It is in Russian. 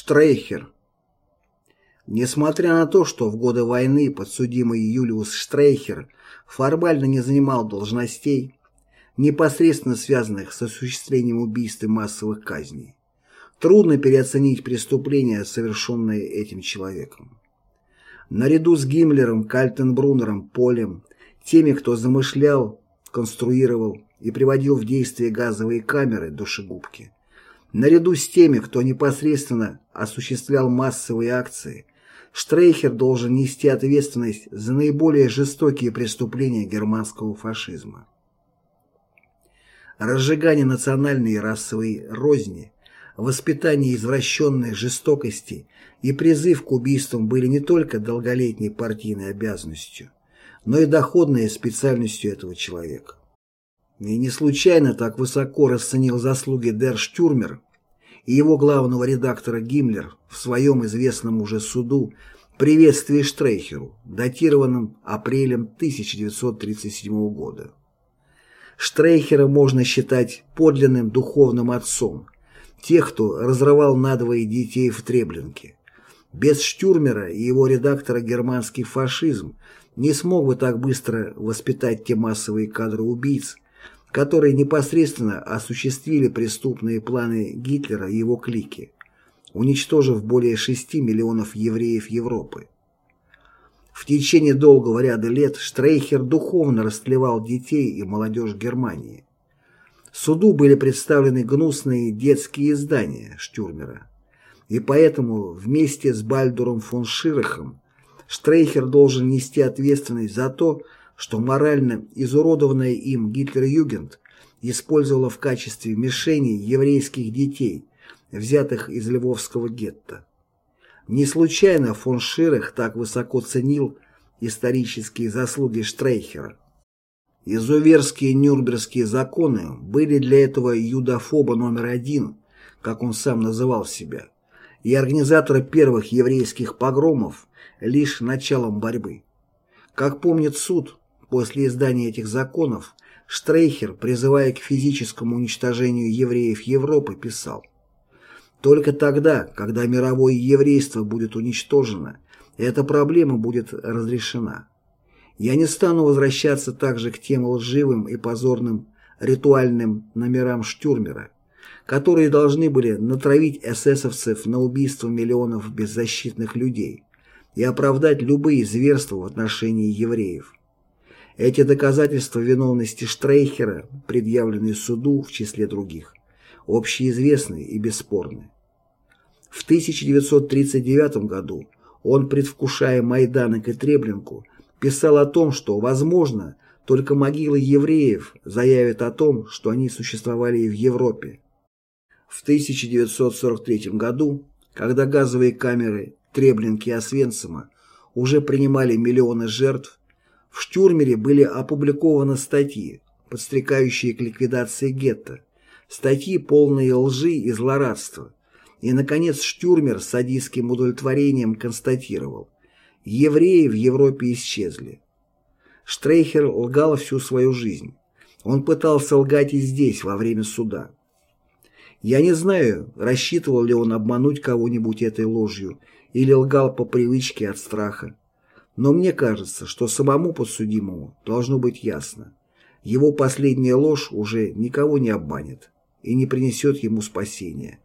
Штрейхер. Несмотря на то, что в годы войны подсудимый Юлиус Штрейхер формально не занимал должностей, непосредственно связанных с осуществлением убийств и массовых казней, трудно переоценить преступления, совершенные этим человеком. Наряду с Гиммлером, Кальтенбруннером, Полем, теми, кто замышлял, конструировал и приводил в действие газовые камеры, душегубки, Наряду с теми, кто непосредственно осуществлял массовые акции, Штрейхер должен нести ответственность за наиболее жестокие преступления германского фашизма. Разжигание национальной и расовой розни, воспитание извращенной жестокости и призыв к убийствам были не только долголетней партийной обязанностью, но и доходной специальностью этого человека. И не случайно так высоко расценил заслуги Дер Штюрмер и его главного редактора Гиммлер в своем известном уже суду «Приветствии Штрейхеру», датированном апрелем 1937 года. Штрейхера можно считать подлинным духовным отцом, тех, кто разрывал надвое детей в Треблинке. Без Штюрмера и его редактора германский фашизм не смог бы так быстро воспитать те массовые кадры убийц, которые непосредственно осуществили преступные планы Гитлера и его клики, уничтожив более 6 миллионов евреев Европы. В течение долгого ряда лет Штрейхер духовно растлевал детей и молодежь Германии. Суду были представлены гнусные детские издания Штюрмера, и поэтому вместе с Бальдуром фон Ширахом Штрейхер должен нести ответственность за то, что морально изуродованная им Гитлер-Югент использовала в качестве мишени еврейских детей, взятых из Львовского гетто. Не случайно фон Ширах так высоко ценил исторические заслуги Штрейхера. Изуверские нюрнбергские законы были для этого юдофоба номер один, как он сам называл себя, и организатора первых еврейских погромов лишь началом борьбы. Как помнит суд, После издания этих законов Штрейхер, призывая к физическому уничтожению евреев Европы, писал «Только тогда, когда мировое еврейство будет уничтожено, эта проблема будет разрешена. Я не стану возвращаться также к тем лживым и позорным ритуальным номерам Штюрмера, которые должны были натравить эсэсовцев на убийство миллионов беззащитных людей и оправдать любые зверства в отношении евреев. Эти доказательства виновности Штрейхера, предъявленные суду в числе других, общеизвестны и бесспорны. В 1939 году он, предвкушая Майданок и Треблинку, писал о том, что, возможно, только могилы евреев заявят о том, что они существовали и в Европе. В 1943 году, когда газовые камеры Треблинки и Освенцима уже принимали миллионы жертв, в «Штюрмере» были опубликованы статьи, подстрекающие к ликвидации гетто, статьи, полные лжи и злорадства. И, наконец, Штюрмер с садистским удовлетворением констатировал – евреи в Европе исчезли. Штрейхер лгал всю свою жизнь. Он пытался лгать и здесь, во время суда. Я не знаю, рассчитывал ли он обмануть кого-нибудь этой ложью или лгал по привычке от страха. Но мне кажется, что самому подсудимому должно быть ясно. Его последняя ложь уже никого не обманет и не принесет ему спасения.